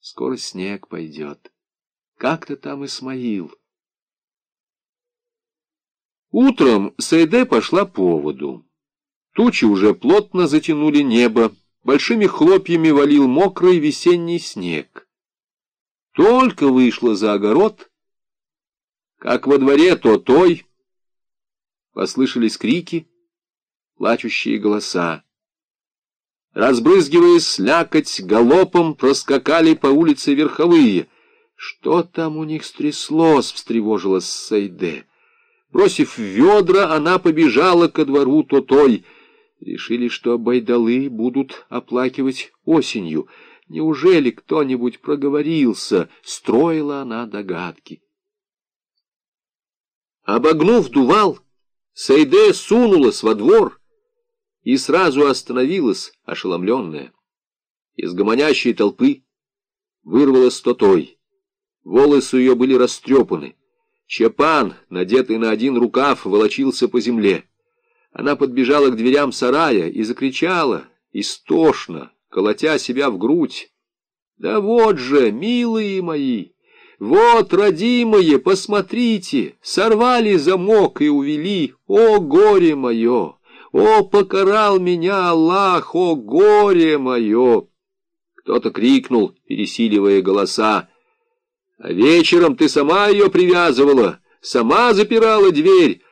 Скоро снег пойдет. Как-то там Исмаил. Утром Сайде пошла по воду. Тучи уже плотно затянули небо, большими хлопьями валил мокрый весенний снег. Только вышла за огород, как во дворе то той, послышались крики, плачущие голоса. Разбрызгивая слякоть, галопом проскакали по улице верховые. Что там у них стряслось, встревожилась Сайде. Бросив ведра, она побежала ко двору Тотой. Решили, что байдалы будут оплакивать осенью. Неужели кто-нибудь проговорился? Строила она догадки. Обогнув дувал, Сайде сунулась во двор и сразу остановилась, ошеломленная. Из гомонящей толпы вырвалась Тотой. Волосы ее были растрепаны. Чапан, надетый на один рукав, волочился по земле. Она подбежала к дверям сарая и закричала, истошно, колотя себя в грудь. «Да вот же, милые мои! Вот, родимые, посмотрите! Сорвали замок и увели! О, горе мое! О, покарал меня Аллах! О, горе мое!» Кто-то крикнул, пересиливая голоса. А вечером ты сама ее привязывала, сама запирала дверь.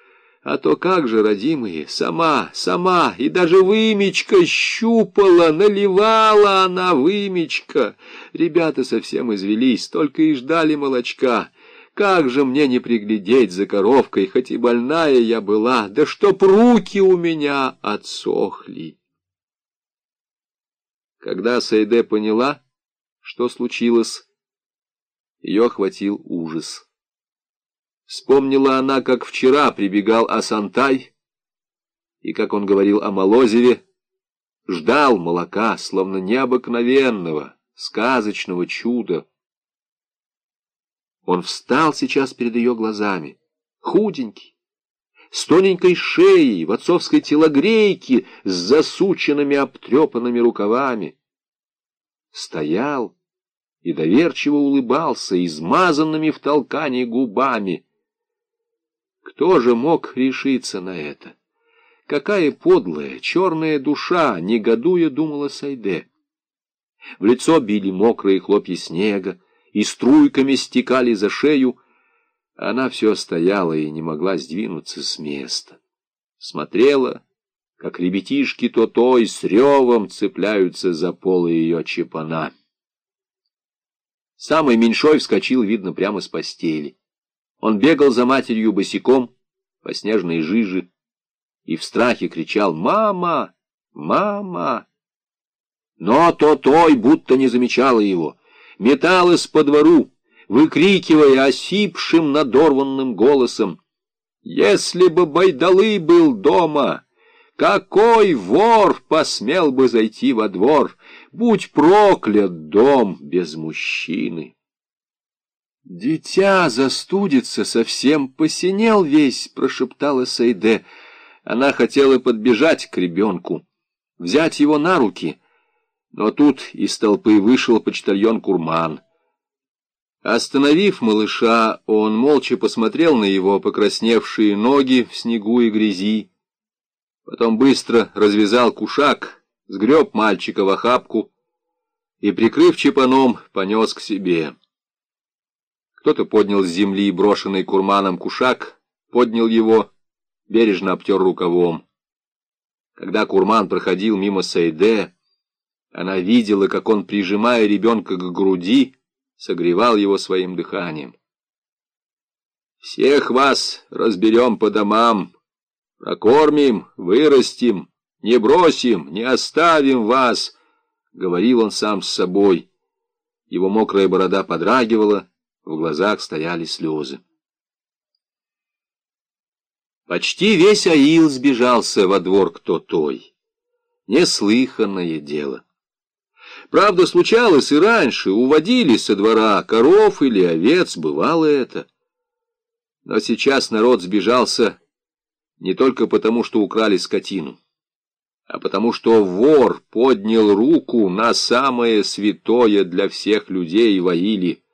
А то как же, родимые, сама, сама, и даже вымечка щупала, наливала она вымечка. Ребята совсем извелись, только и ждали молочка. Как же мне не приглядеть за коровкой, хоть и больная я была, да чтоб руки у меня отсохли. Когда Сайде поняла, что случилось, ее охватил ужас. Вспомнила она, как вчера прибегал Асантай, и как он говорил о Молозеве, ждал молока, словно необыкновенного, сказочного чуда. Он встал сейчас перед ее глазами, худенький, с тоненькой шеей, в отцовской телогрейке, с засученными обтрепанными рукавами. Стоял, и доверчиво улыбался измазанными в толкании губами. Кто же мог решиться на это? Какая подлая, черная душа, негодуя, думала Сайде. В лицо били мокрые хлопья снега, и струйками стекали за шею. Она все стояла и не могла сдвинуться с места. Смотрела, как ребятишки то-той с ревом цепляются за полы ее чепана. Самый меньшой вскочил, видно, прямо с постели. Он бегал за матерью босиком по снежной жиже и в страхе кричал «Мама! Мама!». Но то-той будто не замечала его, металась по двору, выкрикивая осипшим надорванным голосом «Если бы Байдалы был дома!» Какой вор посмел бы зайти во двор? Будь проклят дом без мужчины! «Дитя застудится, совсем посинел весь», — прошептала Сайде. Она хотела подбежать к ребенку, взять его на руки, но тут из толпы вышел почтальон Курман. Остановив малыша, он молча посмотрел на его покрасневшие ноги в снегу и грязи, Потом быстро развязал кушак, сгреб мальчика в охапку и, прикрыв чепаном, понес к себе. Кто-то поднял с земли брошенный курманом кушак, поднял его, бережно обтер рукавом. Когда курман проходил мимо Сайде, она видела, как он, прижимая ребенка к груди, согревал его своим дыханием. «Всех вас разберем по домам», Прокормим, вырастим, не бросим, не оставим вас, — говорил он сам с собой. Его мокрая борода подрагивала, в глазах стояли слезы. Почти весь аил сбежался во двор кто той. Неслыханное дело. Правда, случалось и раньше, уводили со двора коров или овец, бывало это. Но сейчас народ сбежался не только потому, что украли скотину, а потому что вор поднял руку на самое святое для всех людей в Аиле —